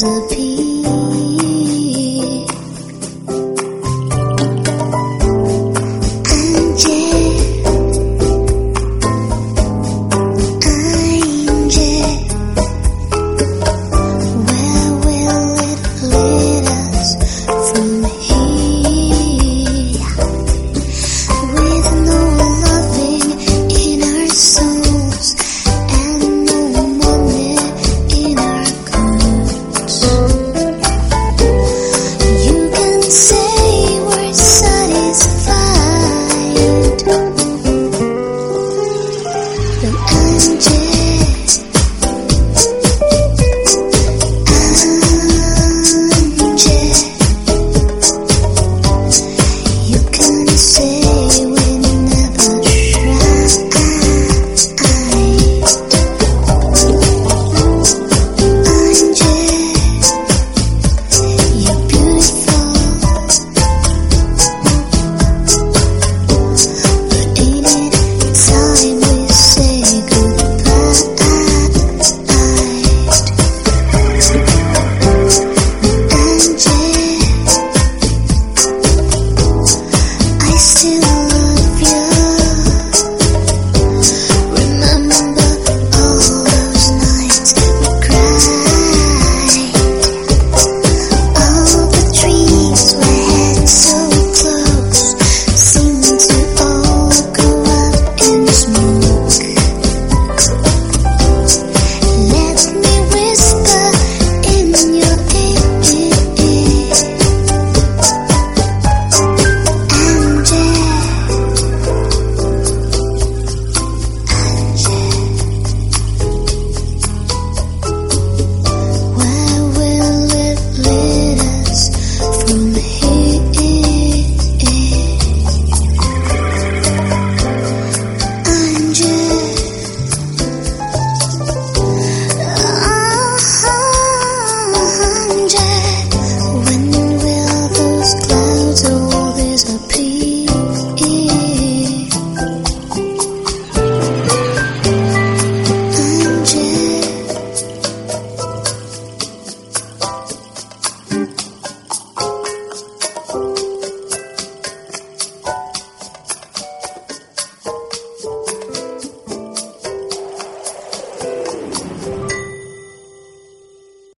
disappear? say